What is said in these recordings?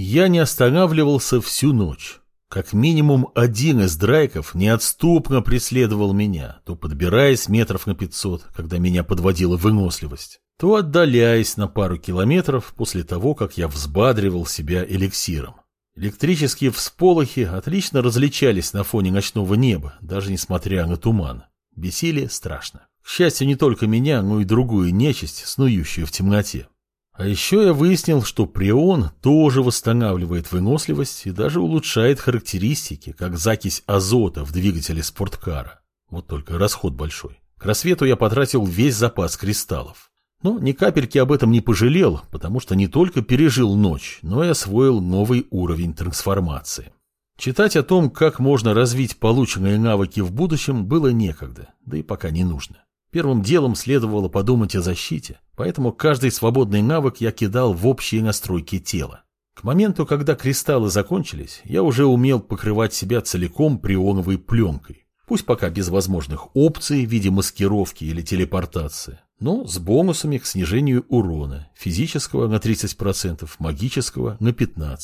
Я не останавливался всю ночь. Как минимум один из драйков неотступно преследовал меня, то подбираясь метров на пятьсот, когда меня подводила выносливость, то отдаляясь на пару километров после того, как я взбадривал себя эликсиром. Электрические всполохи отлично различались на фоне ночного неба, даже несмотря на туман. Бесили страшно. К счастью, не только меня, но и другую нечисть, снующую в темноте. А еще я выяснил, что прион тоже восстанавливает выносливость и даже улучшает характеристики, как закись азота в двигателе спорткара. Вот только расход большой. К рассвету я потратил весь запас кристаллов. Но ни капельки об этом не пожалел, потому что не только пережил ночь, но и освоил новый уровень трансформации. Читать о том, как можно развить полученные навыки в будущем, было некогда, да и пока не нужно. Первым делом следовало подумать о защите, поэтому каждый свободный навык я кидал в общие настройки тела. К моменту, когда кристаллы закончились, я уже умел покрывать себя целиком прионовой пленкой. Пусть пока без возможных опций в виде маскировки или телепортации, но с бонусами к снижению урона, физического на 30%, магического на 15%.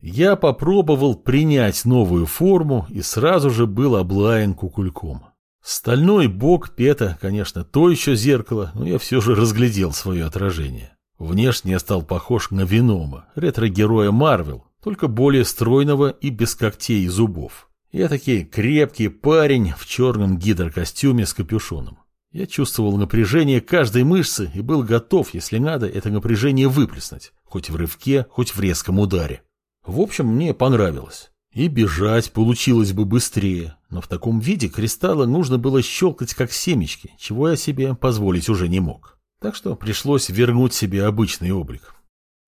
Я попробовал принять новую форму и сразу же был облаян кукульком. Стальной бок Пета, конечно, то еще зеркало, но я все же разглядел свое отражение. Внешне я стал похож на Венома, ретро-героя Марвел, только более стройного и без когтей и зубов. Я таки крепкий парень в черном гидрокостюме с капюшоном. Я чувствовал напряжение каждой мышцы и был готов, если надо, это напряжение выплеснуть, хоть в рывке, хоть в резком ударе. В общем, мне понравилось. И бежать получилось бы быстрее, но в таком виде кристаллы нужно было щелкать как семечки, чего я себе позволить уже не мог. Так что пришлось вернуть себе обычный облик.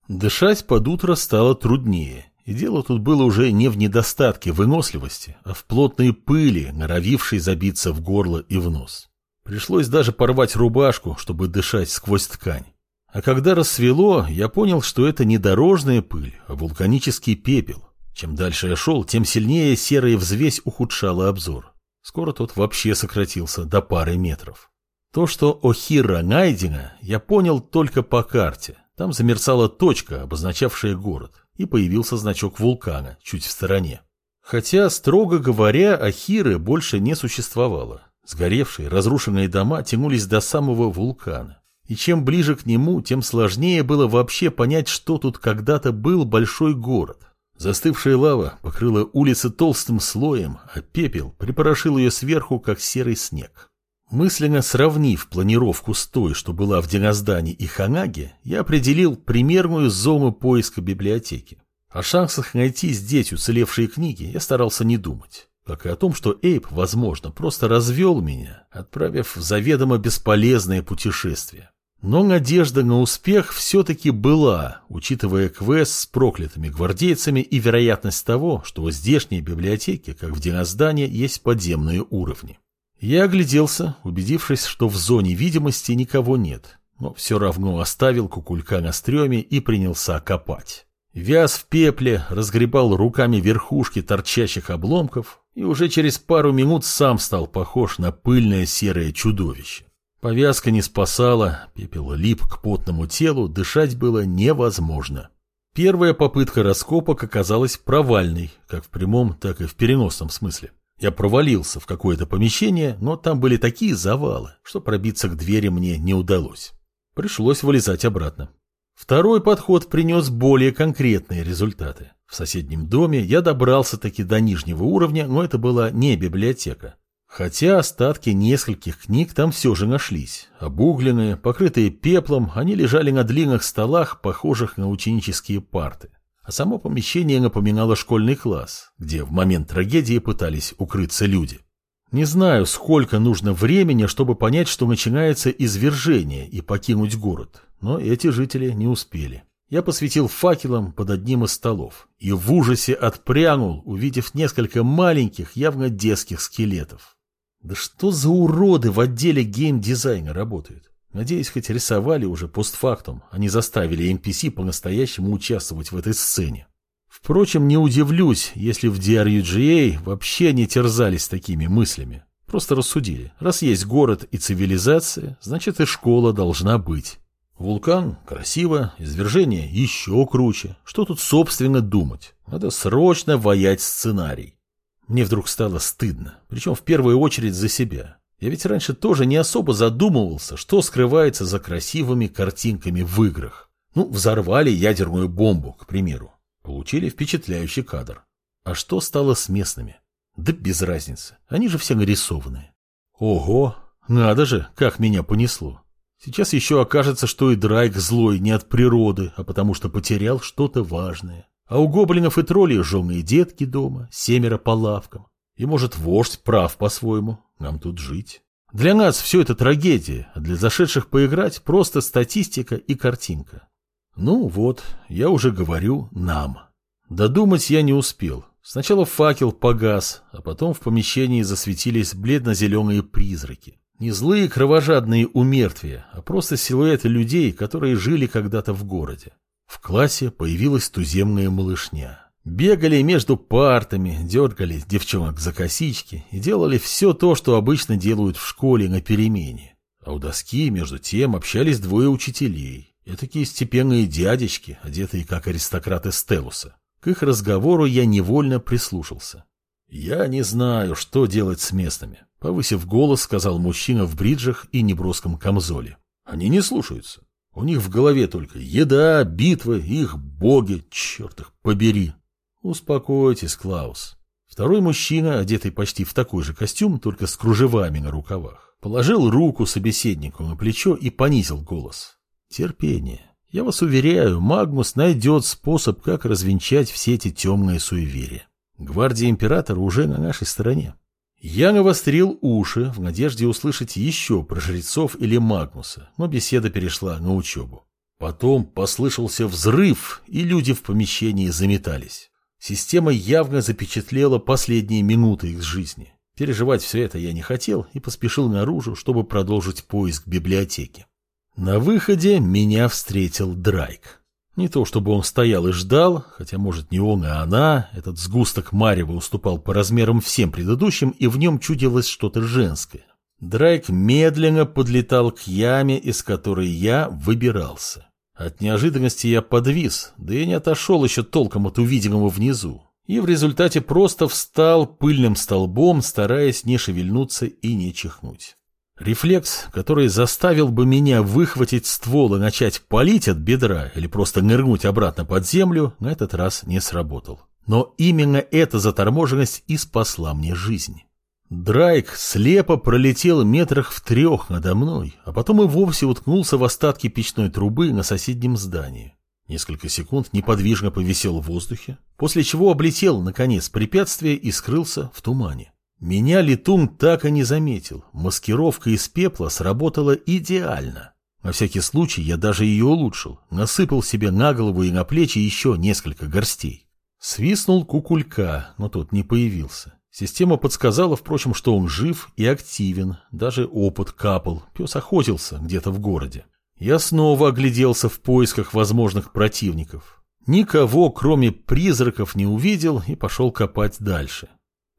Дышать под утро стало труднее, и дело тут было уже не в недостатке выносливости, а в плотной пыли, норовившей забиться в горло и в нос. Пришлось даже порвать рубашку, чтобы дышать сквозь ткань. А когда рассвело, я понял, что это не дорожная пыль, а вулканический пепел. Чем дальше я шел, тем сильнее серая взвесь ухудшала обзор. Скоро тот вообще сократился до пары метров. То, что Охира найдено, я понял только по карте. Там замерцала точка, обозначавшая город, и появился значок вулкана чуть в стороне. Хотя, строго говоря, Ахиры больше не существовало. Сгоревшие, разрушенные дома тянулись до самого вулкана. И чем ближе к нему, тем сложнее было вообще понять, что тут когда-то был большой город. Застывшая лава покрыла улицы толстым слоем, а пепел припорошил ее сверху, как серый снег. Мысленно сравнив планировку с той, что была в Диноздане и Ханаге, я определил примерную зону поиска библиотеки. О шансах найти здесь уцелевшие книги я старался не думать как и о том, что Эйп, возможно, просто развел меня, отправив в заведомо бесполезное путешествие. Но надежда на успех все-таки была, учитывая квест с проклятыми гвардейцами и вероятность того, что в здешней библиотеке, как в Диноздании, есть подземные уровни. Я огляделся, убедившись, что в зоне видимости никого нет, но все равно оставил кукулька на стреме и принялся копать. Вяз в пепле, разгребал руками верхушки торчащих обломков и уже через пару минут сам стал похож на пыльное серое чудовище. Повязка не спасала, пепел лип к потному телу, дышать было невозможно. Первая попытка раскопок оказалась провальной, как в прямом, так и в переносном смысле. Я провалился в какое-то помещение, но там были такие завалы, что пробиться к двери мне не удалось. Пришлось вылезать обратно. Второй подход принес более конкретные результаты. В соседнем доме я добрался таки до нижнего уровня, но это была не библиотека. Хотя остатки нескольких книг там все же нашлись. Обугленные, покрытые пеплом, они лежали на длинных столах, похожих на ученические парты. А само помещение напоминало школьный класс, где в момент трагедии пытались укрыться люди. Не знаю, сколько нужно времени, чтобы понять, что начинается извержение и покинуть город, но эти жители не успели. Я посветил факелом под одним из столов и в ужасе отпрянул, увидев несколько маленьких, явно детских скелетов. Да что за уроды в отделе геймдизайна работают? Надеюсь, хоть рисовали уже постфактум, а не заставили NPC по-настоящему участвовать в этой сцене. Впрочем, не удивлюсь, если в DRUGA вообще не терзались такими мыслями. Просто рассудили, раз есть город и цивилизация, значит и школа должна быть. Вулкан красиво, извержение еще круче. Что тут, собственно, думать? Надо срочно воять сценарий. Мне вдруг стало стыдно, причем в первую очередь за себя. Я ведь раньше тоже не особо задумывался, что скрывается за красивыми картинками в играх. Ну, взорвали ядерную бомбу, к примеру. Получили впечатляющий кадр. А что стало с местными? Да без разницы, они же все нарисованные. Ого, надо же, как меня понесло. Сейчас еще окажется, что и Драйк злой не от природы, а потому что потерял что-то важное. А у гоблинов и троллей жженые детки дома, семеро по лавкам. И, может, вождь прав по-своему, нам тут жить. Для нас все это трагедия, а для зашедших поиграть просто статистика и картинка. Ну вот, я уже говорю «нам». Додумать я не успел. Сначала факел погас, а потом в помещении засветились бледно-зеленые призраки. Не злые кровожадные умертвия, а просто силуэты людей, которые жили когда-то в городе. В классе появилась туземная малышня. Бегали между партами, дергали девчонок за косички и делали все то, что обычно делают в школе на перемене. А у доски, между тем, общались двое учителей. И такие степенные дядечки, одетые как аристократы Стелуса. К их разговору я невольно прислушался. «Я не знаю, что делать с местными», — повысив голос, сказал мужчина в бриджах и неброском камзоле. «Они не слушаются. У них в голове только еда, битвы, их боги, черт их побери». «Успокойтесь, Клаус». Второй мужчина, одетый почти в такой же костюм, только с кружевами на рукавах, положил руку собеседнику на плечо и понизил голос. «Терпение. Я вас уверяю, Магнус найдет способ, как развенчать все эти темные суеверия. Гвардия Императора уже на нашей стороне. Я навострил уши в надежде услышать еще про жрецов или Магнуса, но беседа перешла на учебу. Потом послышался взрыв, и люди в помещении заметались. Система явно запечатлела последние минуты их жизни. Переживать все это я не хотел и поспешил наружу, чтобы продолжить поиск библиотеки. На выходе меня встретил Драйк. Не то чтобы он стоял и ждал, хотя, может, не он, а она, этот сгусток Марева уступал по размерам всем предыдущим, и в нем чудилось что-то женское. Драйк медленно подлетал к яме, из которой я выбирался. От неожиданности я подвис, да и не отошел еще толком от увиденного внизу. И в результате просто встал пыльным столбом, стараясь не шевельнуться и не чихнуть. Рефлекс, который заставил бы меня выхватить ствол и начать палить от бедра или просто нырнуть обратно под землю, на этот раз не сработал. Но именно эта заторможенность и спасла мне жизнь. Драйк слепо пролетел метрах в трех надо мной, а потом и вовсе уткнулся в остатки печной трубы на соседнем здании. Несколько секунд неподвижно повисел в воздухе, после чего облетел, наконец, препятствие и скрылся в тумане. Меня летун так и не заметил, маскировка из пепла сработала идеально. На всякий случай я даже ее улучшил, насыпал себе на голову и на плечи еще несколько горстей. Свистнул кукулька, но тот не появился. Система подсказала, впрочем, что он жив и активен, даже опыт капал, пес охотился где-то в городе. Я снова огляделся в поисках возможных противников. Никого, кроме призраков, не увидел и пошел копать дальше.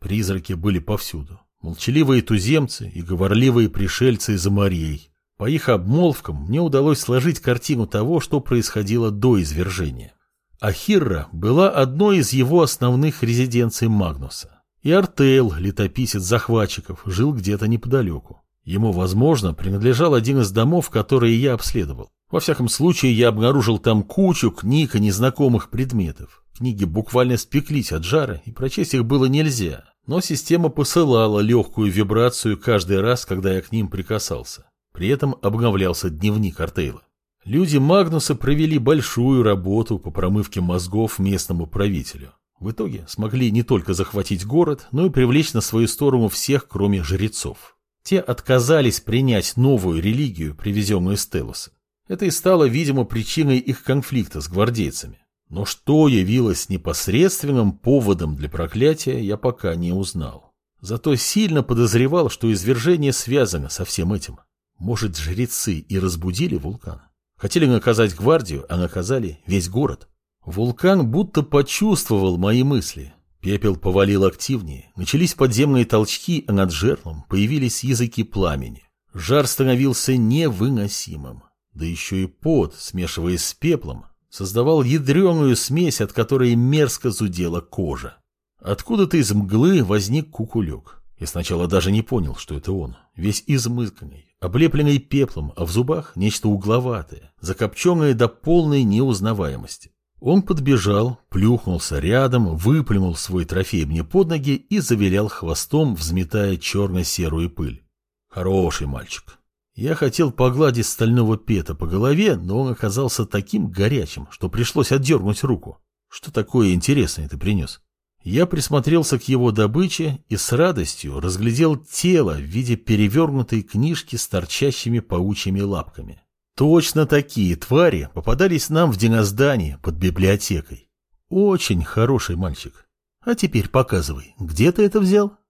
Призраки были повсюду. Молчаливые туземцы и говорливые пришельцы из-за морей. По их обмолвкам мне удалось сложить картину того, что происходило до извержения. Ахирра была одной из его основных резиденций Магнуса. И Артейл, летописец захватчиков, жил где-то неподалеку. Ему, возможно, принадлежал один из домов, которые я обследовал. Во всяком случае, я обнаружил там кучу книг и незнакомых предметов. Книги буквально спеклись от жара, и прочесть их было нельзя. Но система посылала легкую вибрацию каждый раз, когда я к ним прикасался. При этом обновлялся дневник Артейла. Люди Магнуса провели большую работу по промывке мозгов местному правителю. В итоге смогли не только захватить город, но и привлечь на свою сторону всех, кроме жрецов. Те отказались принять новую религию, привезенную из Телоса. Это и стало, видимо, причиной их конфликта с гвардейцами. Но что явилось непосредственным поводом для проклятия, я пока не узнал. Зато сильно подозревал, что извержение связано со всем этим. Может, жрецы и разбудили вулкан? Хотели наказать гвардию, а наказали весь город. Вулкан будто почувствовал мои мысли. Пепел повалил активнее, начались подземные толчки, а над жерлом появились языки пламени. Жар становился невыносимым. да еще и пот, смешиваясь с пеплом, создавал ядреную смесь, от которой мерзко зудела кожа. Откуда-то из мглы возник кукулек. Я сначала даже не понял, что это он. Весь измызганный, облепленный пеплом, а в зубах нечто угловатое, закопченное до полной неузнаваемости. Он подбежал, плюхнулся рядом, выплюнул свой трофей мне под ноги и завилял хвостом, взметая черно-серую пыль. Хороший мальчик. Я хотел погладить стального пета по голове, но он оказался таким горячим, что пришлось отдернуть руку. Что такое интересное ты принес? Я присмотрелся к его добыче и с радостью разглядел тело в виде перевернутой книжки с торчащими паучьими лапками. Точно такие твари попадались нам в диноздании под библиотекой. Очень хороший мальчик. А теперь показывай, где ты это взял?